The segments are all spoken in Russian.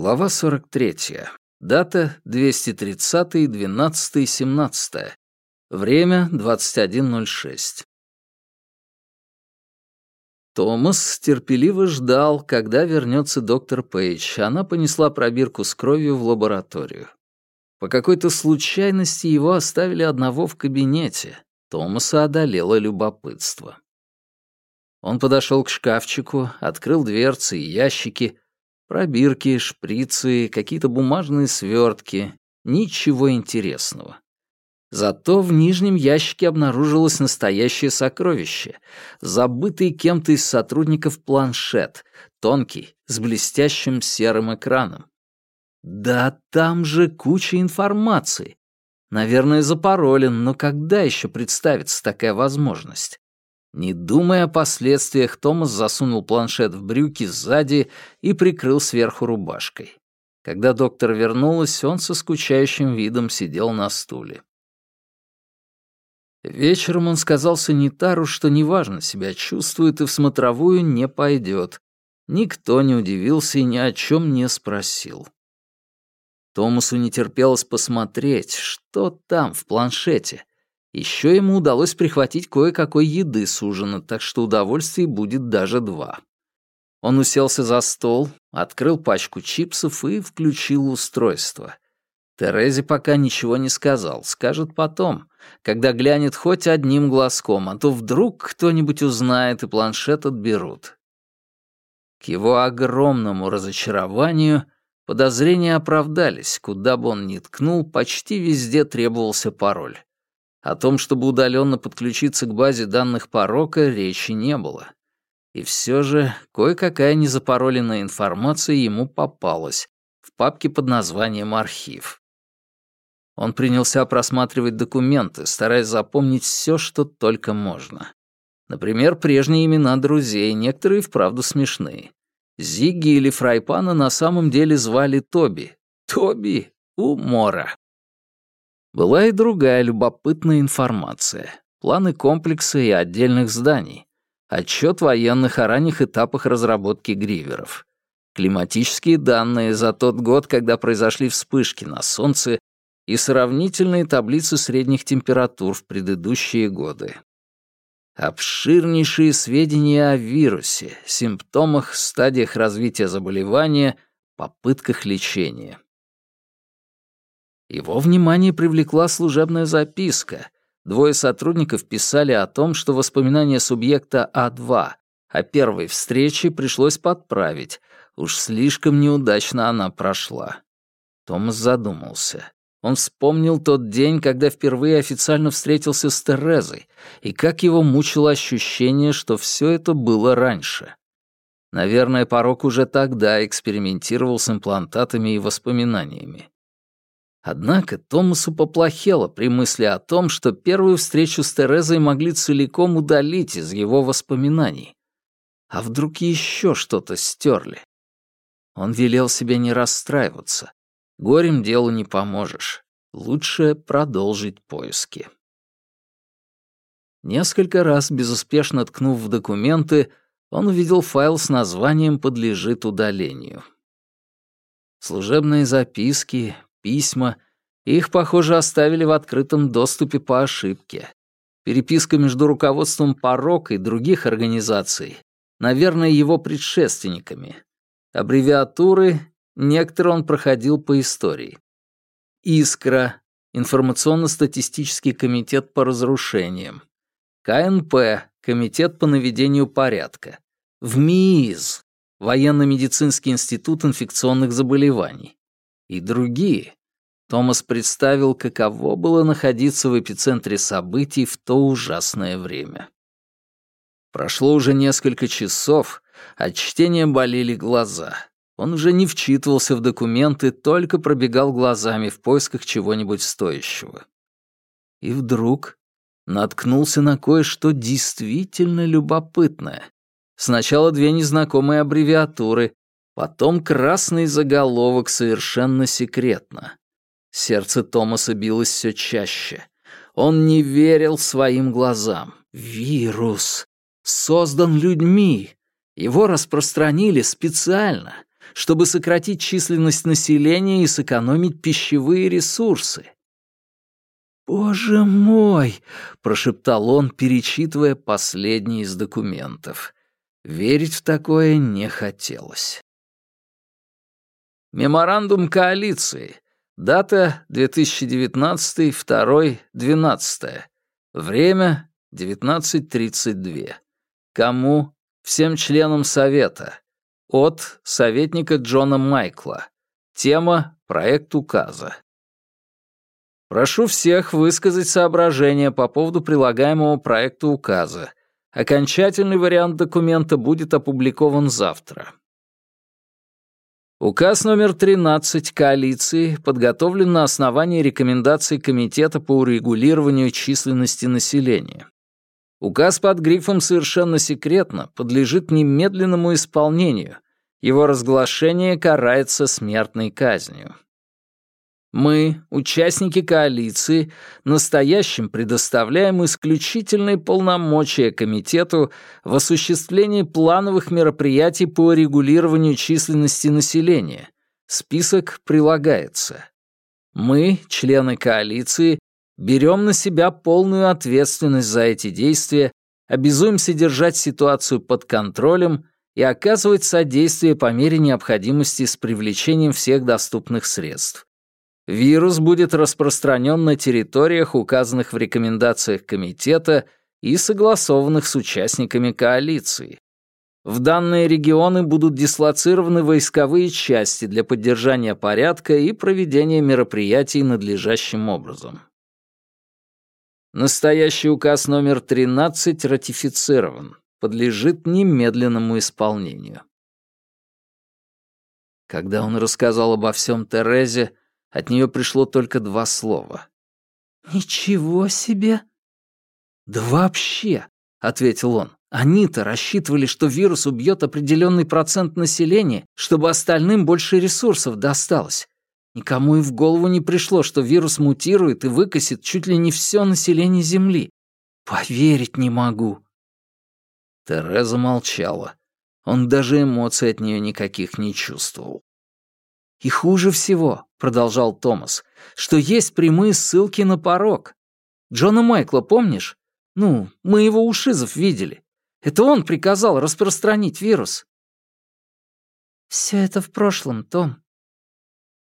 Глава 43. Дата 230-12-17. Время 21.06. Томас терпеливо ждал, когда вернется доктор Пейдж. Она понесла пробирку с кровью в лабораторию. По какой-то случайности его оставили одного в кабинете. Томаса одолело любопытство. Он подошел к шкафчику, открыл дверцы и ящики. Пробирки, шприцы, какие-то бумажные свертки. Ничего интересного. Зато в нижнем ящике обнаружилось настоящее сокровище. Забытый кем-то из сотрудников планшет, тонкий, с блестящим серым экраном. Да там же куча информации. Наверное, запаролен, но когда еще представится такая возможность? Не думая о последствиях, Томас засунул планшет в брюки сзади и прикрыл сверху рубашкой. Когда доктор вернулась, он со скучающим видом сидел на стуле. Вечером он сказал санитару, что неважно себя чувствует и в смотровую не пойдет. Никто не удивился и ни о чем не спросил. Томасу не терпелось посмотреть, что там в планшете, еще ему удалось прихватить кое-какой еды с ужина, так что удовольствий будет даже два. Он уселся за стол, открыл пачку чипсов и включил устройство. Терезе пока ничего не сказал, скажет потом, когда глянет хоть одним глазком, а то вдруг кто-нибудь узнает и планшет отберут. К его огромному разочарованию подозрения оправдались, куда бы он ни ткнул, почти везде требовался пароль. О том, чтобы удаленно подключиться к базе данных порока, речи не было. И все же кое-какая незапароленная информация ему попалась в папке под названием «Архив». Он принялся просматривать документы, стараясь запомнить все, что только можно. Например, прежние имена друзей, некоторые вправду смешные. Зигги или Фрайпана на самом деле звали Тоби. Тоби у Мора. Была и другая любопытная информация. Планы комплекса и отдельных зданий. Отчет военных о ранних этапах разработки гриверов. Климатические данные за тот год, когда произошли вспышки на Солнце, и сравнительные таблицы средних температур в предыдущие годы. Обширнейшие сведения о вирусе, симптомах, стадиях развития заболевания, попытках лечения. Его внимание привлекла служебная записка. Двое сотрудников писали о том, что воспоминания субъекта А2 о первой встрече пришлось подправить. Уж слишком неудачно она прошла. Томас задумался. Он вспомнил тот день, когда впервые официально встретился с Терезой, и как его мучило ощущение, что все это было раньше. Наверное, порог уже тогда экспериментировал с имплантатами и воспоминаниями. Однако Томасу поплохело при мысли о том, что первую встречу с Терезой могли целиком удалить из его воспоминаний. А вдруг еще что-то стерли? Он велел себе не расстраиваться. Горем делу не поможешь. Лучше продолжить поиски. Несколько раз, безуспешно ткнув в документы, он увидел файл с названием «Подлежит удалению». Служебные записки, письма. Их, похоже, оставили в открытом доступе по ошибке. Переписка между руководством Порок и других организаций, наверное, его предшественниками. Аббревиатуры, некоторые он проходил по истории. «Искра», Информационно-статистический комитет по разрушениям, КНП, Комитет по наведению порядка, ВМИИЗ, Военно-медицинский институт инфекционных заболеваний, и другие. Томас представил, каково было находиться в эпицентре событий в то ужасное время. Прошло уже несколько часов, от чтения болели глаза. Он уже не вчитывался в документы, только пробегал глазами в поисках чего-нибудь стоящего. И вдруг наткнулся на кое-что действительно любопытное. Сначала две незнакомые аббревиатуры, Потом красный заголовок совершенно секретно. Сердце Томаса билось все чаще. Он не верил своим глазам. Вирус. Создан людьми. Его распространили специально, чтобы сократить численность населения и сэкономить пищевые ресурсы. «Боже мой!» — прошептал он, перечитывая последний из документов. Верить в такое не хотелось. Меморандум коалиции. Дата 2019 2 12 Время 19.32. Кому? Всем членам Совета. От советника Джона Майкла. Тема «Проект указа». Прошу всех высказать соображения по поводу прилагаемого проекта указа. Окончательный вариант документа будет опубликован завтра. Указ номер 13 коалиции подготовлен на основании рекомендаций Комитета по урегулированию численности населения. Указ под грифом «Совершенно секретно» подлежит немедленному исполнению. Его разглашение карается смертной казнью. Мы, участники коалиции, настоящим предоставляем исключительные полномочия Комитету в осуществлении плановых мероприятий по регулированию численности населения. Список прилагается. Мы, члены коалиции, Берем на себя полную ответственность за эти действия, обязуемся держать ситуацию под контролем и оказывать содействие по мере необходимости с привлечением всех доступных средств. Вирус будет распространен на территориях, указанных в рекомендациях комитета и согласованных с участниками коалиции. В данные регионы будут дислоцированы войсковые части для поддержания порядка и проведения мероприятий надлежащим образом. Настоящий указ номер 13 ратифицирован, подлежит немедленному исполнению. Когда он рассказал обо всем Терезе, от нее пришло только два слова. «Ничего себе!» «Да вообще!» — ответил он. «Они-то рассчитывали, что вирус убьет определенный процент населения, чтобы остальным больше ресурсов досталось. Никому и в голову не пришло, что вирус мутирует и выкосит чуть ли не все население Земли. Поверить не могу. Тереза молчала. Он даже эмоций от нее никаких не чувствовал. «И хуже всего», — продолжал Томас, «что есть прямые ссылки на порог. Джона Майкла помнишь? Ну, мы его у Шизов видели. Это он приказал распространить вирус». «Все это в прошлом, Том»,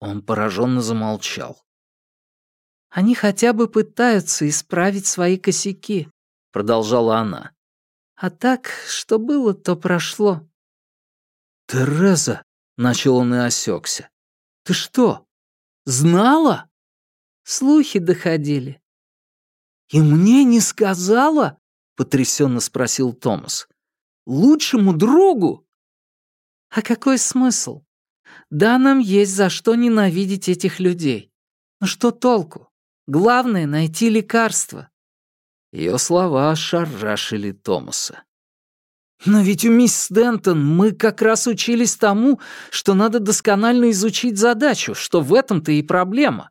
он пораженно замолчал. «Они хотя бы пытаются исправить свои косяки», — продолжала она. «А так, что было, то прошло». «Тереза», — начал он и осекся. «Ты что, знала?» Слухи доходили. «И мне не сказала?» — потрясенно спросил Томас. «Лучшему другу?» «А какой смысл? Да, нам есть за что ненавидеть этих людей. Но что толку? Главное — найти лекарство». Ее слова ошарашили Томаса. «Но ведь у мисс Стентон мы как раз учились тому, что надо досконально изучить задачу, что в этом-то и проблема».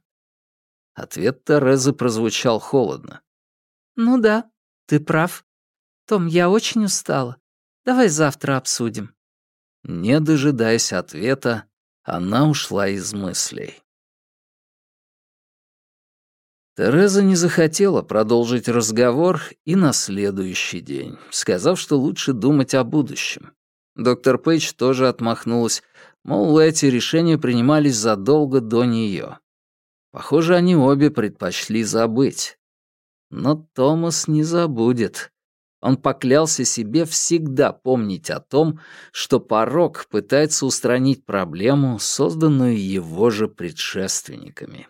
Ответ Терезы прозвучал холодно. «Ну да, ты прав. Том, я очень устала. Давай завтра обсудим». Не дожидаясь ответа, она ушла из мыслей. Тереза не захотела продолжить разговор и на следующий день, сказав, что лучше думать о будущем. Доктор Пейдж тоже отмахнулась, мол, эти решения принимались задолго до нее. Похоже, они обе предпочли забыть. Но Томас не забудет. Он поклялся себе всегда помнить о том, что порог пытается устранить проблему, созданную его же предшественниками.